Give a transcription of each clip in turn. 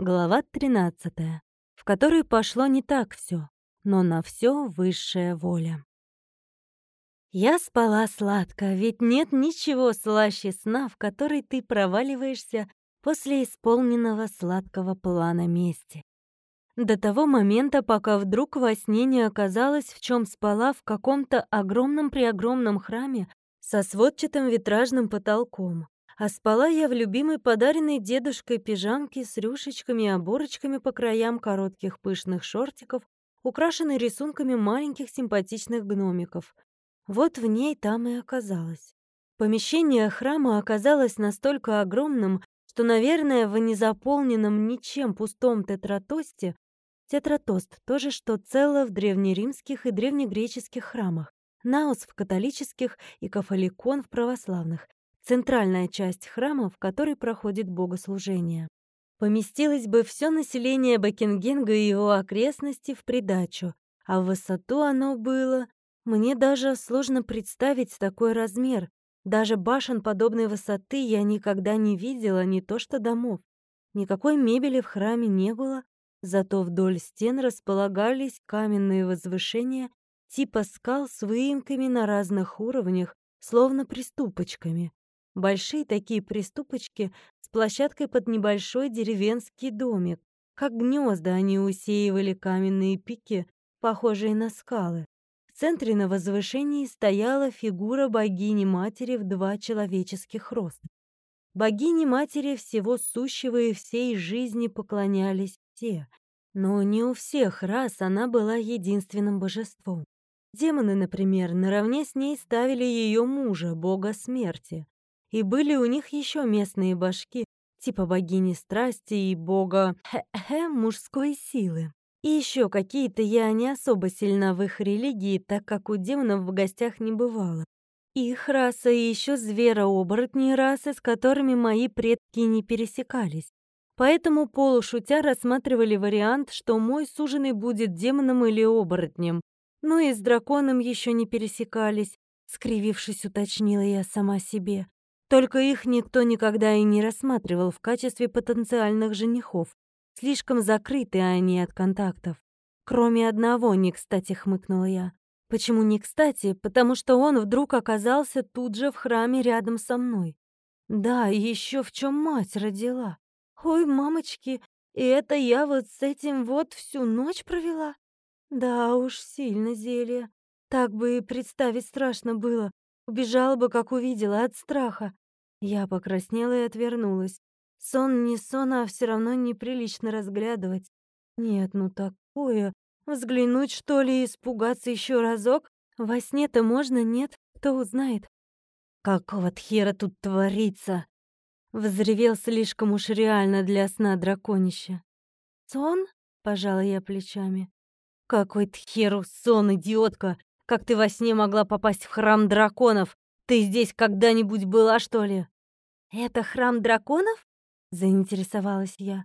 Глава 13, в которой пошло не так все, но на все высшая воля. Я спала сладко, ведь нет ничего слаще сна, в который ты проваливаешься после исполненного сладкого плана мести. До того момента, пока вдруг во сне не оказалась, в чем спала в каком-то огромном-преогромном храме со сводчатым витражным потолком. А спала я в любимой подаренной дедушкой пижамке с рюшечками и оборочками по краям коротких пышных шортиков, украшенной рисунками маленьких симпатичных гномиков. Вот в ней там и оказалась. Помещение храма оказалось настолько огромным, что, наверное, в незаполненном ничем пустом тетратосте Тетратост — то же, что цело в древнеримских и древнегреческих храмах, наус в католических и кафоликон в православных, центральная часть храма, в которой проходит богослужение. Поместилось бы все население Бакингенга и его окрестности в придачу, а в высоту оно было мне даже сложно представить такой размер. Даже башен подобной высоты я никогда не видела, не то что домов. Никакой мебели в храме не было, зато вдоль стен располагались каменные возвышения типа скал с выемками на разных уровнях, словно приступочками. Большие такие приступочки с площадкой под небольшой деревенский домик. Как гнезда они усеивали каменные пики, похожие на скалы центре на возвышении стояла фигура богини-матери в два человеческих роста. Богине-матери всего сущего и всей жизни поклонялись все, но не у всех раз она была единственным божеством. Демоны, например, наравне с ней ставили ее мужа, бога смерти. И были у них еще местные башки, типа богини страсти и бога мужской силы. И еще какие-то я не особо сильна в их религии, так как у демонов в гостях не бывало. Их раса и еще зверооборотни расы, с которыми мои предки не пересекались. Поэтому полушутя рассматривали вариант, что мой суженый будет демоном или оборотнем. Ну и с драконом еще не пересекались, скривившись, уточнила я сама себе. Только их никто никогда и не рассматривал в качестве потенциальных женихов. Слишком закрыты они от контактов. Кроме одного, не кстати, хмыкнула я. Почему не кстати? Потому что он вдруг оказался тут же в храме рядом со мной. Да, и еще в чем мать родила. Ой, мамочки, и это я вот с этим вот всю ночь провела? Да уж, сильно зелье. Так бы и представить страшно было. Убежала бы, как увидела, от страха. Я покраснела и отвернулась. Сон не сон, а все равно неприлично разглядывать. Нет, ну такое. Взглянуть, что ли, испугаться еще разок? Во сне-то можно, нет? Кто узнает? Какого тхера тут творится? Взревел слишком уж реально для сна драконище. Сон? Пожала я плечами. Какой тхеру сон, идиотка! Как ты во сне могла попасть в храм драконов? Ты здесь когда-нибудь была, что ли? Это храм драконов? заинтересовалась я.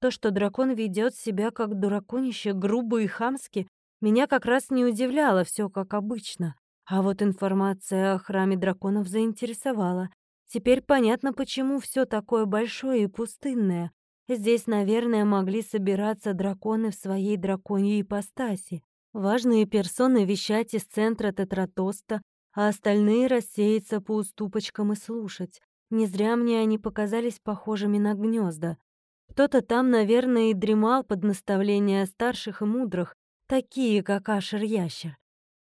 То, что дракон ведет себя как дураконище, грубо и хамски, меня как раз не удивляло, все как обычно. А вот информация о храме драконов заинтересовала. Теперь понятно, почему все такое большое и пустынное. Здесь, наверное, могли собираться драконы в своей драконьей ипостаси. Важные персоны вещать из центра Тетратоста, а остальные рассеяться по уступочкам и слушать. Не зря мне они показались похожими на гнезда. Кто-то там, наверное, и дремал под наставления старших и мудрых, такие, как Ашер-Ящер.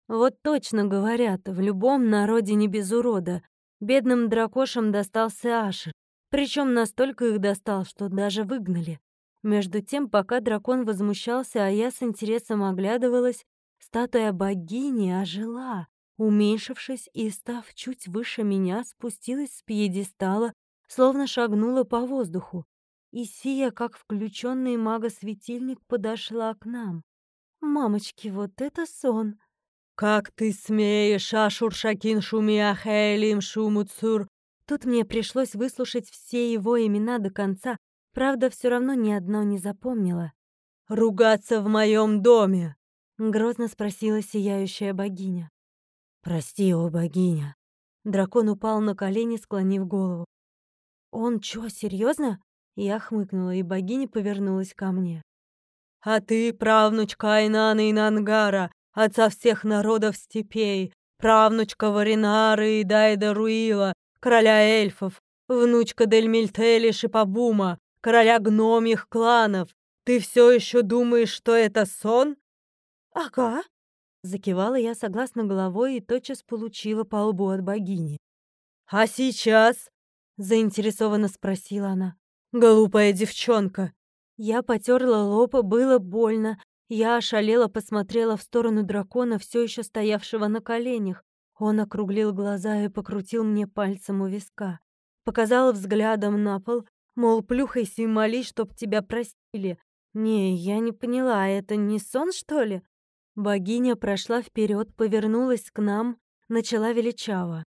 Вот точно говорят, в любом народе не без урода. Бедным дракошам достался Ашер, причем настолько их достал, что даже выгнали. Между тем, пока дракон возмущался, а я с интересом оглядывалась, статуя богини ожила уменьшившись и став чуть выше меня, спустилась с пьедестала, словно шагнула по воздуху. И сия, как включенный магосветильник, подошла к нам. «Мамочки, вот это сон!» «Как ты смеешь, Ашуршакин Шумиахейлим Шумуцур!» Тут мне пришлось выслушать все его имена до конца, правда, все равно ни одно не запомнила. «Ругаться в моем доме!» — грозно спросила сияющая богиня. «Прости, о богиня!» Дракон упал на колени, склонив голову. «Он чё, серьезно? Я хмыкнула, и богиня повернулась ко мне. «А ты правнучка Айнана и Нангара, отца всех народов степей, правнучка Варинары и Дайда Руила, короля эльфов, внучка Дельмильтели Шипабума, короля гномьих кланов. Ты все еще думаешь, что это сон?» «Ага», — закивала я согласно головой и тотчас получила по лбу от богини. «А сейчас?» — заинтересованно спросила она. «Глупая девчонка!» Я потерла лоб, было больно. Я ошалела посмотрела в сторону дракона, все еще стоявшего на коленях. Он округлил глаза и покрутил мне пальцем у виска. Показал взглядом на пол, мол, плюхайся и молись, чтоб тебя простили. Не, я не поняла, это не сон, что ли? Богиня прошла вперед, повернулась к нам, начала величаво.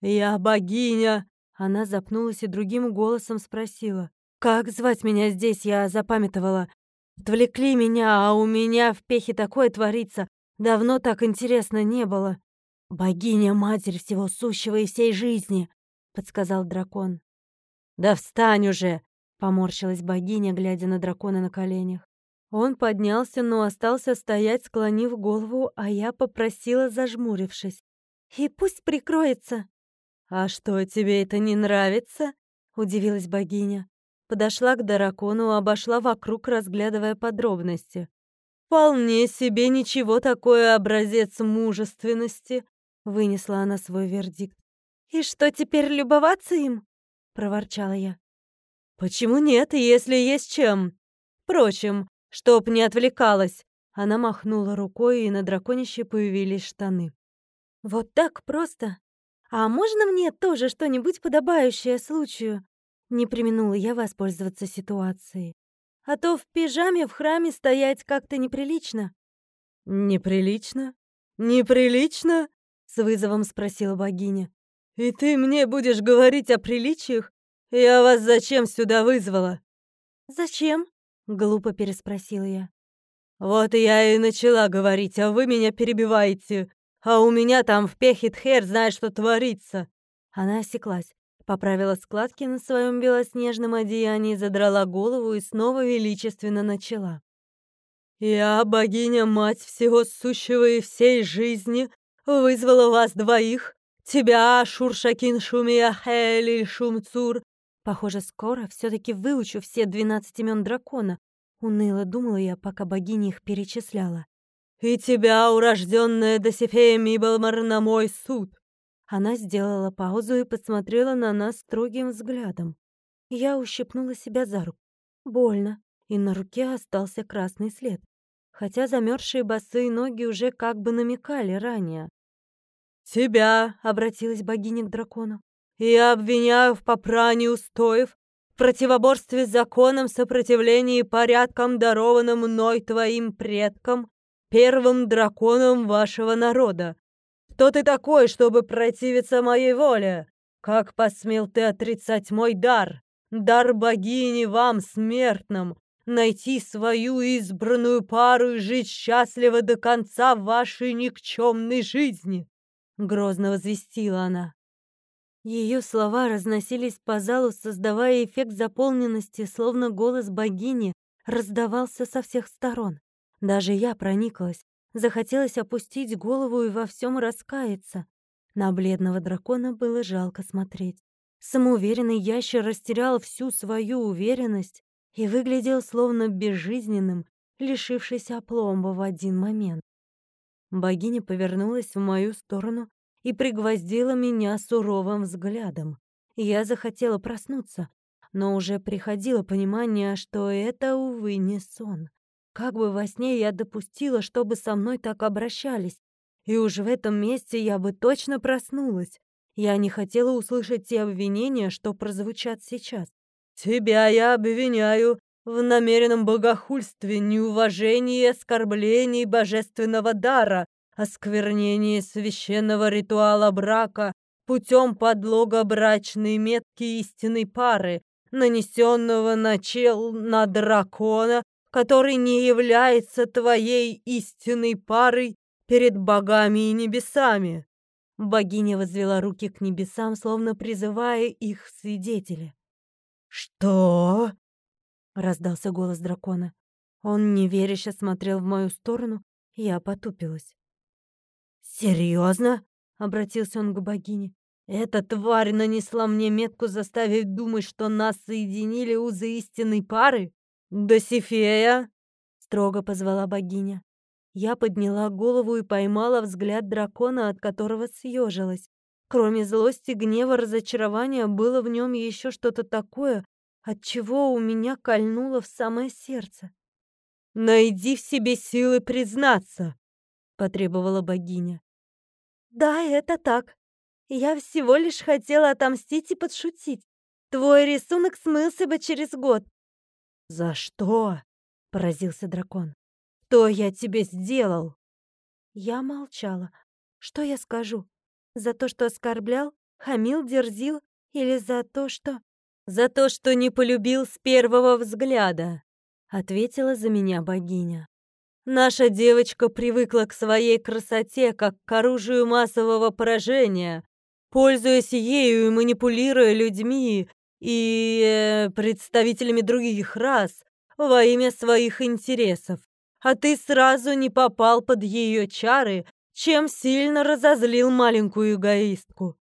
«Я богиня!» Она запнулась и другим голосом спросила. «Как звать меня здесь, я запамятовала. Отвлекли меня, а у меня в пехе такое творится. Давно так интересно не было». «Богиня-матерь всего сущего и всей жизни», — подсказал дракон. «Да встань уже!» — поморщилась богиня, глядя на дракона на коленях. Он поднялся, но остался стоять, склонив голову, а я попросила, зажмурившись. «И пусть прикроется!» «А что, тебе это не нравится?» — удивилась богиня. Подошла к дракону, обошла вокруг, разглядывая подробности. «Вполне себе ничего такое образец мужественности», — вынесла она свой вердикт. «И что, теперь любоваться им?» — проворчала я. «Почему нет, если есть чем? Впрочем, чтоб не отвлекалась!» Она махнула рукой, и на драконище появились штаны. «Вот так просто? А можно мне тоже что-нибудь подобающее случаю?» Не применула я воспользоваться ситуацией. «А то в пижаме в храме стоять как-то неприлично». «Неприлично? Неприлично?» — с вызовом спросила богиня. «И ты мне будешь говорить о приличиях? Я вас зачем сюда вызвала?» «Зачем?» — глупо переспросила я. «Вот я и начала говорить, а вы меня перебиваете. А у меня там в Пехитхер знает, что творится». Она осеклась, поправила складки на своем белоснежном одеянии, задрала голову и снова величественно начала. «Я, богиня-мать всего сущего и всей жизни, вызвала вас двоих, тебя, Шуршакин Шумия Хели Шумцур, Похоже, скоро все таки выучу все двенадцать имен дракона. Уныло думала я, пока богиня их перечисляла. «И тебя, урожденная Досифея Мибалмар, на мой суд!» Она сделала паузу и посмотрела на нас строгим взглядом. Я ущипнула себя за руку. Больно, и на руке остался красный след. Хотя замерзшие босые ноги уже как бы намекали ранее. «Тебя!» — обратилась богиня к дракону. Я обвиняю в попрании устоев, в противоборстве с законом, сопротивлении порядкам, дарованным мной твоим предкам, первым драконом вашего народа. Кто ты такой, чтобы противиться моей воле? Как посмел ты отрицать мой дар, дар богини вам, смертным, найти свою избранную пару и жить счастливо до конца вашей никчемной жизни?» Грозно возвестила она. Ее слова разносились по залу, создавая эффект заполненности, словно голос богини раздавался со всех сторон. Даже я прониклась. Захотелось опустить голову и во всем раскаяться. На бледного дракона было жалко смотреть. Самоуверенный ящер растерял всю свою уверенность и выглядел словно безжизненным, лишившись опломба в один момент. Богиня повернулась в мою сторону и пригвоздила меня суровым взглядом. Я захотела проснуться, но уже приходило понимание, что это, увы, не сон. Как бы во сне я допустила, чтобы со мной так обращались, и уж в этом месте я бы точно проснулась. Я не хотела услышать те обвинения, что прозвучат сейчас. «Тебя я обвиняю в намеренном богохульстве, неуважении и оскорблении божественного дара, осквернение священного ритуала брака путем подлога брачной метки истинной пары, нанесенного на чел на дракона, который не является твоей истинной парой перед богами и небесами. Богиня возвела руки к небесам, словно призывая их свидетеля. «Что?» Раздался голос дракона. Он неверяще смотрел в мою сторону, я потупилась. Серьезно? обратился он к богине. Эта тварь нанесла мне метку, заставив думать, что нас соединили узы истинной пары? Досифея, строго позвала богиня. Я подняла голову и поймала взгляд дракона, от которого съежилась. Кроме злости, гнева, разочарования, было в нем еще что-то такое, от чего у меня кольнуло в самое сердце. «Найди в себе силы признаться!» — потребовала богиня. «Да, это так. Я всего лишь хотела отомстить и подшутить. Твой рисунок смылся бы через год». «За что?» — поразился дракон. «Что я тебе сделал?» Я молчала. Что я скажу? За то, что оскорблял, хамил, дерзил или за то, что... «За то, что не полюбил с первого взгляда», — ответила за меня богиня. «Наша девочка привыкла к своей красоте, как к оружию массового поражения, пользуясь ею и манипулируя людьми и э, представителями других рас во имя своих интересов а ты сразу не попал под ее чары, чем сильно разозлил маленькую эгоистку.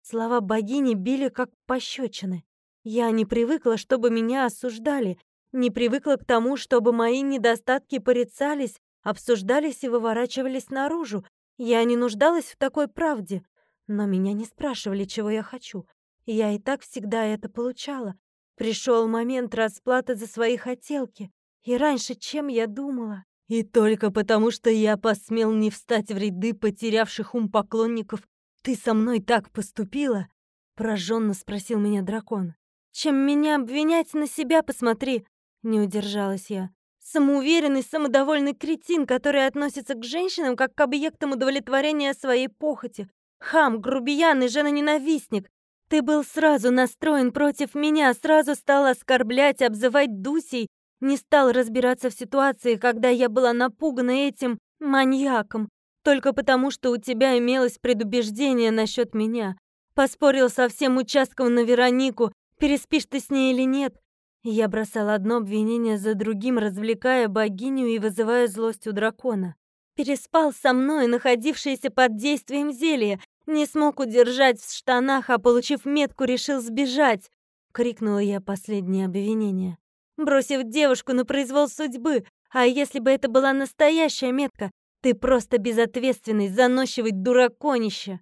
Слова богини били как пощечины. Я не привыкла, чтобы меня осуждали, не привыкла к тому, чтобы мои недостатки порицались, обсуждались и выворачивались наружу. Я не нуждалась в такой правде, но меня не спрашивали, чего я хочу. Я и так всегда это получала. Пришел момент расплаты за свои хотелки. И раньше, чем я думала. И только потому, что я посмел не встать в ряды потерявших ум поклонников, ты со мной так поступила? Пораженно спросил меня дракон. Чем меня обвинять, на себя посмотри. Не удержалась я. Самоуверенный, самодовольный кретин, который относится к женщинам как к объектам удовлетворения своей похоти. Хам, грубиян и жена-ненавистник. Ты был сразу настроен против меня, сразу стал оскорблять, обзывать Дусей, не стал разбираться в ситуации, когда я была напугана этим маньяком, только потому, что у тебя имелось предубеждение насчет меня. Поспорил со всем участком на Веронику, переспишь ты с ней или нет. Я бросала одно обвинение за другим, развлекая богиню и вызывая злость у дракона. Переспал со мной, находившийся под действием зелья, не смог удержать в штанах, а получив метку, решил сбежать. Крикнула я последнее обвинение бросив девушку на произвол судьбы. А если бы это была настоящая метка, ты просто безответственный, заносчивый дураконище.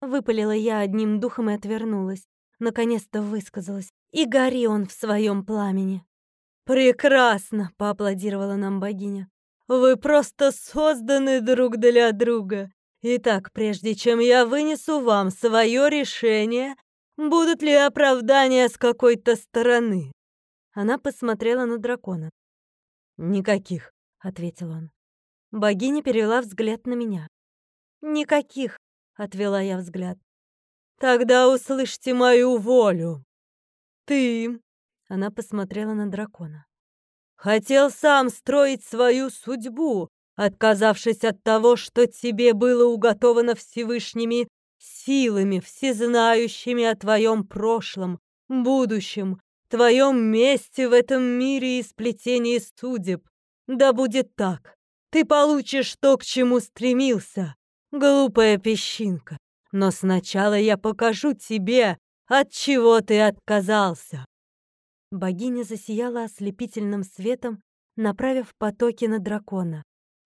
Выпалила я одним духом и отвернулась. Наконец-то высказалась. И гори он в своем пламени. «Прекрасно!» — поаплодировала нам богиня. «Вы просто созданы друг для друга. Итак, прежде чем я вынесу вам свое решение, будут ли оправдания с какой-то стороны?» Она посмотрела на дракона. «Никаких», — ответил он. Богиня перевела взгляд на меня. «Никаких», — отвела я взгляд. «Тогда услышьте мою волю. Ты...» — она посмотрела на дракона. «Хотел сам строить свою судьбу, отказавшись от того, что тебе было уготовано Всевышними силами, всезнающими о твоем прошлом, будущем твоем месте в этом мире и сплетении судеб. Да будет так. Ты получишь то, к чему стремился, глупая песчинка. Но сначала я покажу тебе, от чего ты отказался. Богиня засияла ослепительным светом, направив потоки на дракона.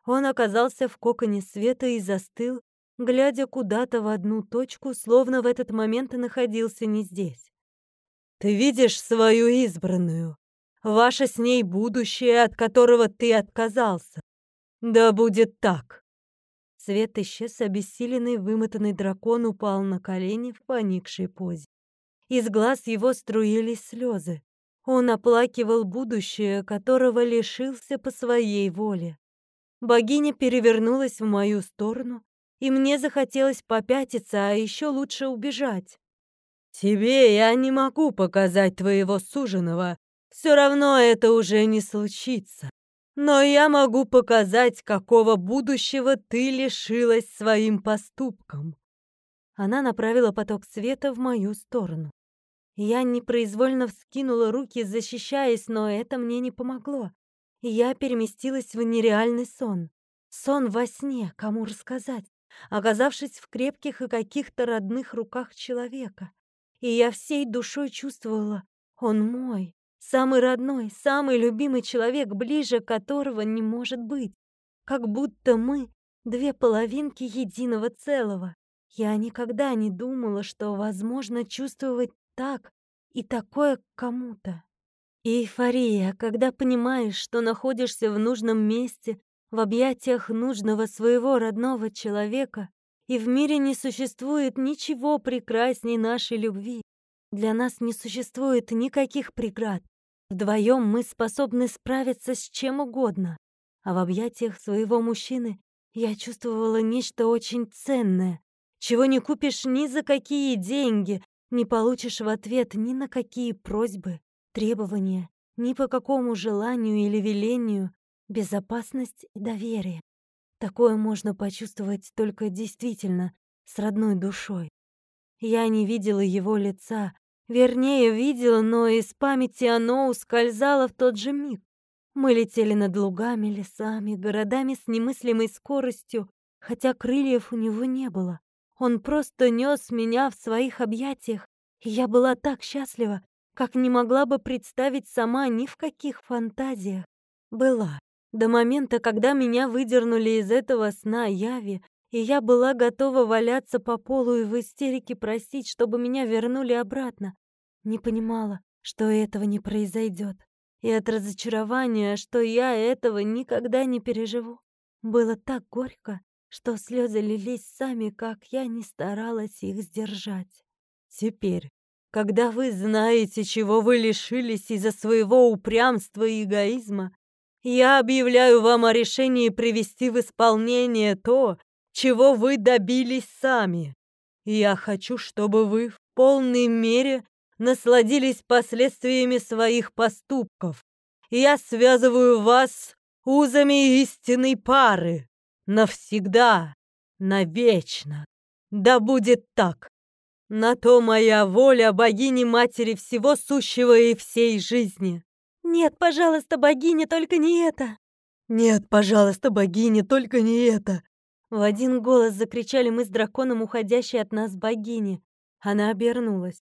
Он оказался в коконе света и застыл, глядя куда-то в одну точку, словно в этот момент находился не здесь. Ты видишь свою избранную, ваше с ней будущее, от которого ты отказался. Да будет так. Свет исчез, обессиленный, вымотанный дракон упал на колени в поникшей позе. Из глаз его струились слезы. Он оплакивал будущее, которого лишился по своей воле. Богиня перевернулась в мою сторону, и мне захотелось попятиться, а еще лучше убежать. Тебе я не могу показать твоего суженого, все равно это уже не случится. Но я могу показать, какого будущего ты лишилась своим поступком. Она направила поток света в мою сторону. Я непроизвольно вскинула руки, защищаясь, но это мне не помогло. Я переместилась в нереальный сон. Сон во сне, кому рассказать, оказавшись в крепких и каких-то родных руках человека. И я всей душой чувствовала, он мой, самый родной, самый любимый человек, ближе которого не может быть. Как будто мы — две половинки единого целого. Я никогда не думала, что возможно чувствовать так и такое кому-то. эйфория, когда понимаешь, что находишься в нужном месте, в объятиях нужного своего родного человека, и в мире не существует ничего прекрасней нашей любви. Для нас не существует никаких преград. Вдвоем мы способны справиться с чем угодно. А в объятиях своего мужчины я чувствовала нечто очень ценное, чего не купишь ни за какие деньги, не получишь в ответ ни на какие просьбы, требования, ни по какому желанию или велению, безопасность и доверие. Такое можно почувствовать только действительно с родной душой. Я не видела его лица, вернее, видела, но из памяти оно ускользало в тот же миг. Мы летели над лугами, лесами, городами с немыслимой скоростью, хотя крыльев у него не было. Он просто нес меня в своих объятиях, и я была так счастлива, как не могла бы представить сама ни в каких фантазиях. Была. До момента, когда меня выдернули из этого сна яви, и я была готова валяться по полу и в истерике просить, чтобы меня вернули обратно. Не понимала, что этого не произойдет. И от разочарования, что я этого никогда не переживу, было так горько, что слезы лились сами, как я не старалась их сдержать. Теперь, когда вы знаете, чего вы лишились из-за своего упрямства и эгоизма, я объявляю вам о решении привести в исполнение то, чего вы добились сами. Я хочу, чтобы вы в полной мере насладились последствиями своих поступков. Я связываю вас узами истинной пары. Навсегда, навечно. Да будет так. На то моя воля богини-матери всего сущего и всей жизни. Нет, пожалуйста, богиня, только не это. Нет, пожалуйста, богиня, только не это. В один голос закричали мы с драконом, уходящей от нас богини. Она обернулась.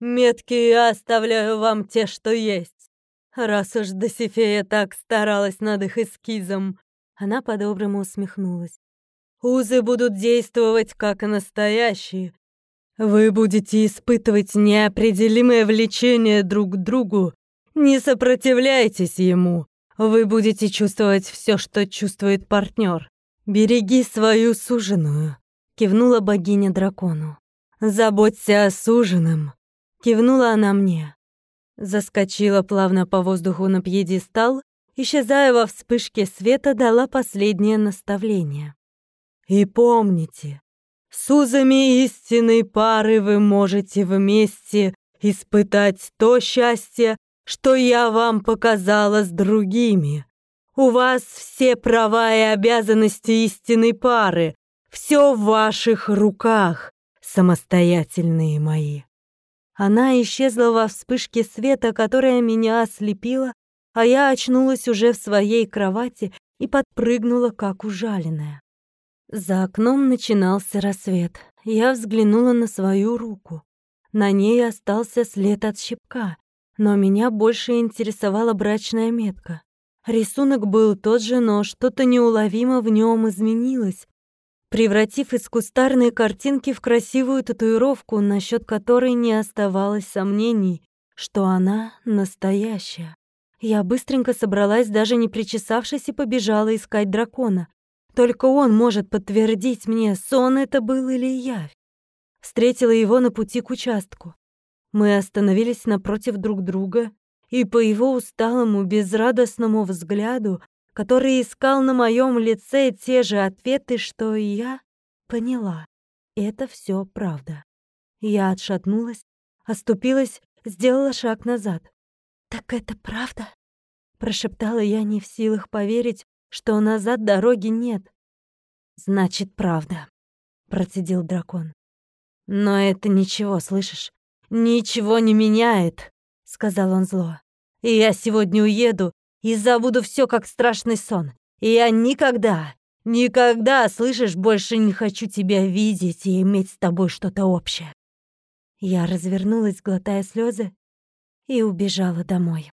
Метки я оставляю вам те, что есть. Раз уж Досифея так старалась над их эскизом, она по-доброму усмехнулась. Узы будут действовать как настоящие. Вы будете испытывать неопределимое влечение друг к другу. Не сопротивляйтесь ему. Вы будете чувствовать все, что чувствует партнер. Береги свою суженую, кивнула богиня дракону. Заботься о суженом, кивнула она мне. Заскочила плавно по воздуху на пьедестал исчезая во вспышке света, дала последнее наставление. «И помните, с узами истинной пары вы можете вместе испытать то счастье, что я вам показала с другими. У вас все права и обязанности истинной пары, все в ваших руках, самостоятельные мои». Она исчезла во вспышке света, которая меня ослепила, а я очнулась уже в своей кровати и подпрыгнула, как ужаленная. За окном начинался рассвет. Я взглянула на свою руку. На ней остался след от щипка, но меня больше интересовала брачная метка. Рисунок был тот же, но что-то неуловимо в нем изменилось, превратив из кустарной картинки в красивую татуировку, насчет которой не оставалось сомнений, что она настоящая. Я быстренько собралась, даже не причесавшись, и побежала искать дракона. Только он может подтвердить мне, сон это был или явь. Встретила его на пути к участку. Мы остановились напротив друг друга, и по его усталому, безрадостному взгляду, который искал на моем лице те же ответы, что и я, поняла. Это все правда. Я отшатнулась, оступилась, сделала шаг назад. «Так это правда?» Прошептала я, не в силах поверить, что назад дороги нет. «Значит, правда», — процедил дракон. «Но это ничего, слышишь? ничего не меняет», — сказал он зло. «И я сегодня уеду и забуду все как страшный сон. И я никогда, никогда, слышишь, больше не хочу тебя видеть и иметь с тобой что-то общее». Я развернулась, глотая слезы, и убежала домой.